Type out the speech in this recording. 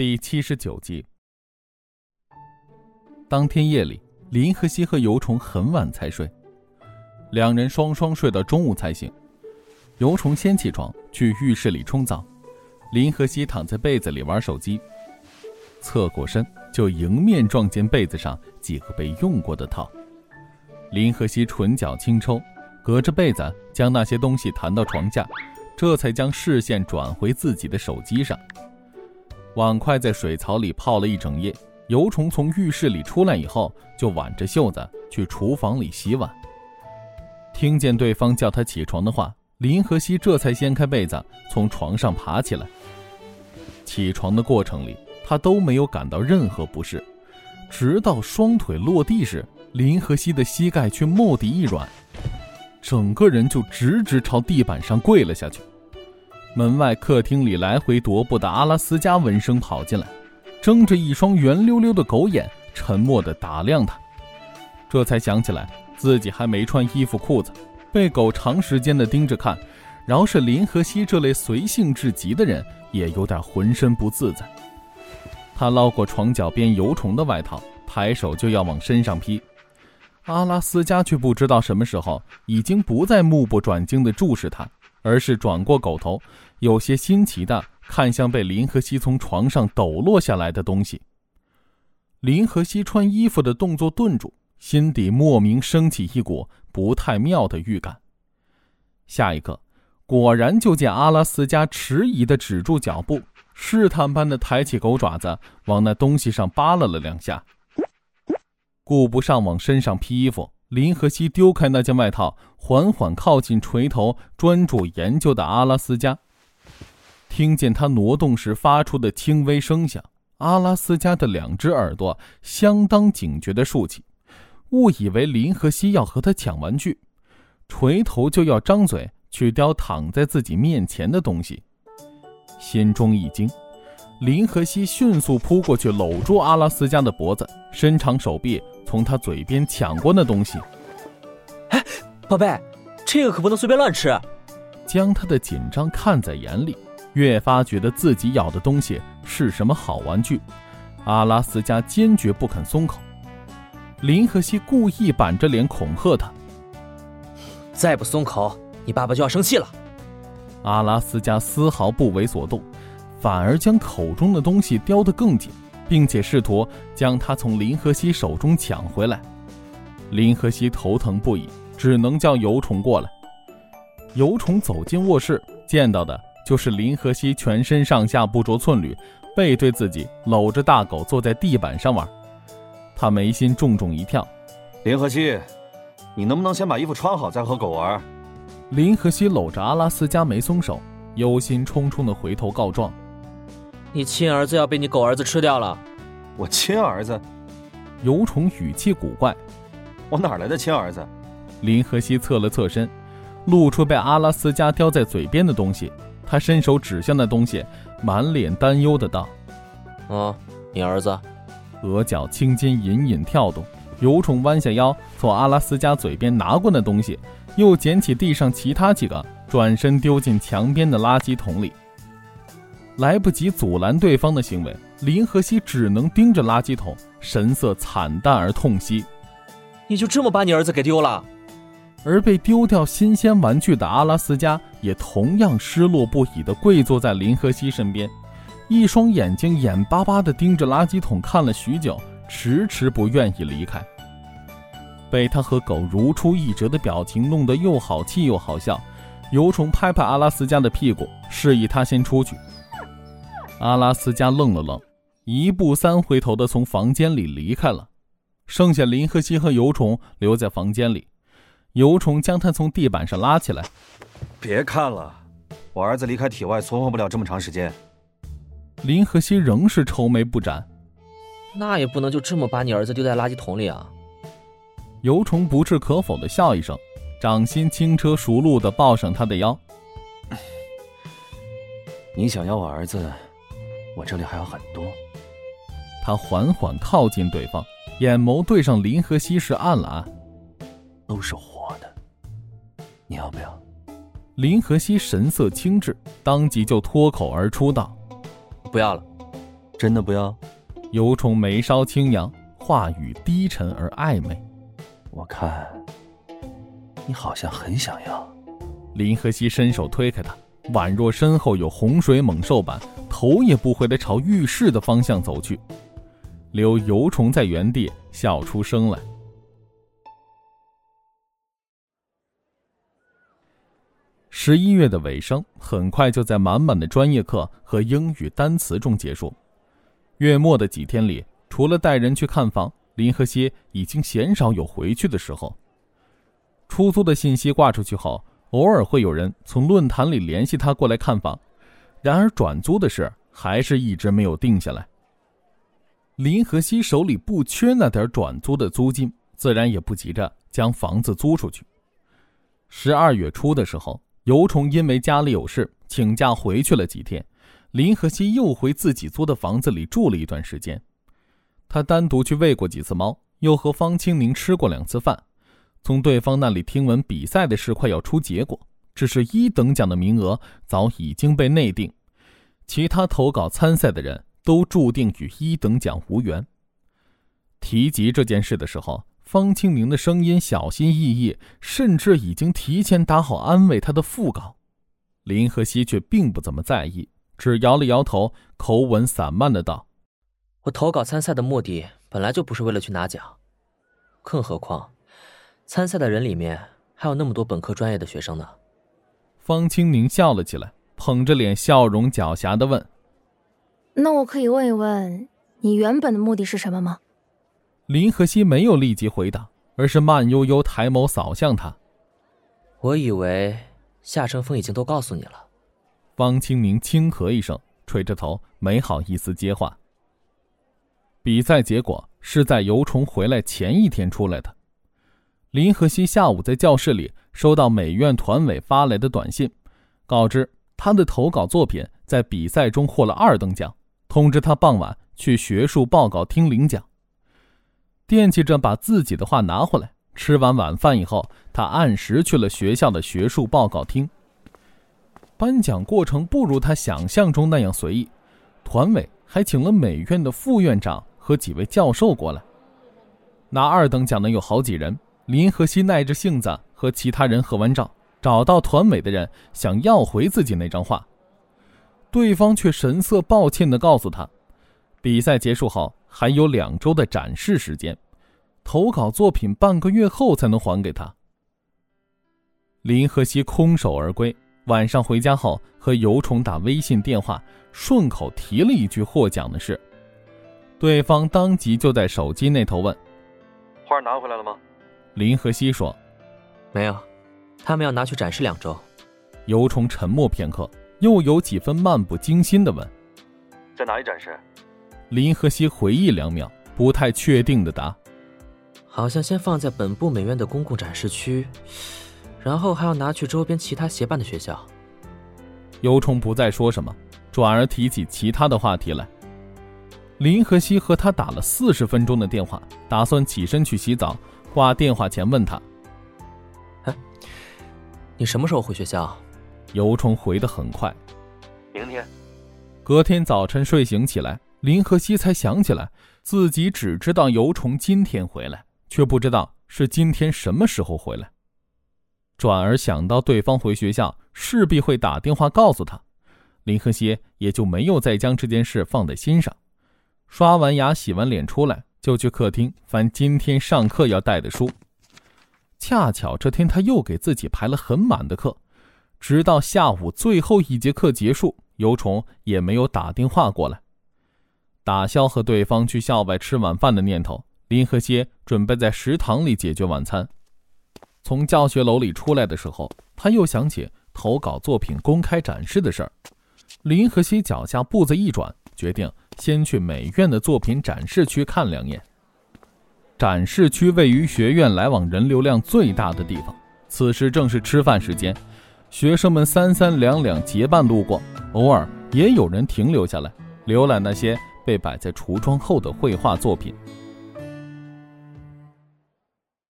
第七十九集。当天夜里，林和熙和尤虫很晚才睡，两人双双睡到中午才醒。尤虫先起床去浴室里冲澡，林和熙躺在被子里玩手机，侧过身就迎面撞见被子上几个被用过的套。林和熙唇角轻抽，隔着被子将那些东西弹到床下，这才将视线转回自己的手机上。碗筷在水槽里泡了一整夜。尤虫从浴室里出来以后，就挽着袖子去厨房里洗碗。听见对方叫他起床的话，林和熙这才掀开被子，从床上爬起来。起床的过程里，他都没有感到任何不适，直到双腿落地时，林和熙的膝盖却蓦地一软，整个人就直直朝地板上跪了下去。门外客厅里来回踱步的阿拉斯加闻声跑进来，睁着一双圆溜溜的狗眼，沉默地打量他。这才想起来自己还没穿衣服裤子，被狗长时间的盯着看，饶是林和熙这类随性至极的人，也有点浑身不自在。他捞过床脚边油虫的外套，抬手就要往身上披，阿拉斯加却不知道什么时候已经不再目不转睛地注视他。而是转过狗头，有些新奇的看向被林和熙从床上抖落下来的东西。林和熙穿衣服的动作顿住，心底莫名升起一股不太妙的预感。下一刻，果然就见阿拉斯加迟疑的止住脚步，试探般的抬起狗爪子往那东西上扒拉了两下，顾不上往身上披衣服。林和熙丢开那件外套，缓缓靠近锤头，专注研究的阿拉斯加。听见他挪动时发出的轻微声响，阿拉斯加的两只耳朵相当警觉地竖起，误以为林和熙要和他抢玩具，锤头就要张嘴去叼躺在自己面前的东西。心中一惊，林和熙迅速扑过去，搂住阿拉斯加的脖子，伸长手臂。从他嘴边抢过那东西，哎，宝贝，这个可不能随便乱吃。将他的紧张看在眼里，越发觉得自己咬的东西是什么好玩具。阿拉斯加坚决不肯松口，林和熙故意板着脸恐吓他：“再不松口，你爸爸就要生气了。”阿拉斯加丝毫不为所动，反而将口中的东西叼得更紧。并且试图将它从林和熙手中抢回来，林和熙头疼不已，只能叫尤虫过来。尤虫走进卧室，见到的就是林和熙全身上下不着寸缕，背对自己，搂着大狗坐在地板上玩。他眉心重重一跳：“林和熙，你能不能先把衣服穿好再和狗玩？”林和熙搂着阿拉斯加没松手，忧心忡忡地回头告状。你亲儿子要被你狗儿子吃掉了！我亲儿子？尤虫语气古怪。我哪来的亲儿子？林和熙侧了侧身，露出被阿拉斯加叼在嘴边的东西。他伸手指向那东西，满脸担忧的道：“啊，你儿子。”额角青筋隐隐跳动。尤虫弯下腰，从阿拉斯加嘴边拿过那东西，又捡起地上其他几个，转身丢进墙边的垃圾桶里。来不及阻拦对方的行为，林和熙只能盯着垃圾桶，神色惨淡而痛惜。你就这么把你儿子给丢了？而被丢掉新鲜玩具的阿拉斯加也同样失落不已地跪坐在林和熙身边，一双眼睛眼巴巴地盯着垃圾桶看了许久，迟迟不愿意离开。被他和狗如出一辙的表情弄得又好气又好笑，尤虫拍拍阿拉斯加的屁股，示意他先出去。阿拉斯加愣了愣，一步三回头的从房间里离开了，剩下林和熙和油虫留在房间里。油虫将他从地板上拉起来：“别看了，我儿子离开体外存活不了这么长时间。”林和熙仍是愁眉不展：“那也不能就这么把你儿子丢在垃圾桶里啊！”油虫不置可否的笑一声，掌心轻车熟路的抱上他的腰：“你想要我儿子？”我这里还有很多。他缓缓靠近对方，眼眸对上林和熙时按了按，都是活的。你要不要？林和熙神色轻滞，当即就脱口而出道：“不要了。”真的不要？尤虫眉梢轻扬，话语低沉而暧昧。我看，你好像很想要。林和熙伸手推开他，宛若身后有洪水猛兽般，头也不回地朝浴室的方向走去，留油虫在原地笑出声来。十一月的尾声很快就在满满的专业课和英语单词中结束。月末的几天里，除了带人去看房，林和熙已经鲜少有回去的时候。出租的信息挂出去后，偶尔会有人从论坛里联系他过来看房，然而转租的事还是一直没有定下来。林和熙手里不缺那点转租的租金，自然也不急着将房子租出去。十二月初的时候。尤虫因为家里有事请假回去了几天，林和熙又回自己租的房子里住了一段时间。他单独去喂过几次猫，又和方清明吃过两次饭。从对方那里听闻比赛的事快要出结果，只是一等奖的名额早已经被内定，其他投稿参赛的人都注定与一等奖无缘。提及这件事的时候。方清明的声音小心翼翼，甚至已经提前打好安慰他的副稿。林和熙却并不怎么在意，只摇了摇头，口吻散漫的道：“我投稿参赛的目的本来就不是为了去拿奖，更何况，参赛的人里面还有那么多本科专业的学生呢。”方清明笑了起来，捧着脸，笑容狡黠的问：“那我可以问一问，你原本的目的是什么吗？”林和熙没有立即回答，而是慢悠悠抬眸扫向他。我以为夏乘风已经都告诉你了。方清明轻咳一声，垂着头，没好意思接话。比赛结果是在游虫回来前一天出来的。林和熙下午在教室里收到美院团委发来的短信，告知他的投稿作品在比赛中获了二等奖，通知他傍晚去学术报告厅领奖。惦记着把自己的话拿回来。吃完晚饭以后，他按时去了学校的学术报告厅。颁奖过程不如他想象中那样随意，团委还请了美院的副院长和几位教授过来。拿二等奖的有好几人，林和熙耐着性子和其他人合完照，找到团委的人想要回自己那张画，对方却神色抱歉地告诉他，比赛结束后。还有两周的展示时间，投稿作品半个月后才能还给他。林和熙空手而归，晚上回家后和尤虫打微信电话，顺口提了一句获奖的事，对方当即就在手机那头问：“画拿回来了吗？”林和熙说：“没有，他们要拿去展示两周。”尤虫沉默片刻，又有几分漫不经心的问：“在哪里展示？”林和熙回忆两秒，不太确定的答：“好像先放在本部美院的公共展示区，然后还要拿去周边其他协办的学校。”尤虫不再说什么，转而提起其他的话题来。林和熙和他打了四十分钟的电话，打算起身去洗澡，挂电话前问他：“哎，你什么时候回学校？”尤虫回得很快：“明天。”隔天早晨睡醒起来。林和熙才想起来，自己只知道尤虫今天回来，却不知道是今天什么时候回来。转而想到对方回学校势必会打电话告诉他，林和熙也就没有再将这件事放在心上。刷完牙、洗完脸出来，就去客厅翻今天上课要带的书。恰巧这天他又给自己排了很满的课，直到下午最后一节课结束，尤虫也没有打电话过来。打消和对方去校外吃晚饭的念头，林和歇准备在食堂里解决晚餐。从教学楼里出来的时候，他又想起投稿作品公开展示的事儿。林和熙脚下步子一转，决定先去美院的作品展示区看两眼。展示区位于学院来往人流量最大的地方，此时正是吃饭时间，学生们三三两两结伴路过，偶尔也有人停留下来浏览那些。被摆在橱窗后的绘画作品。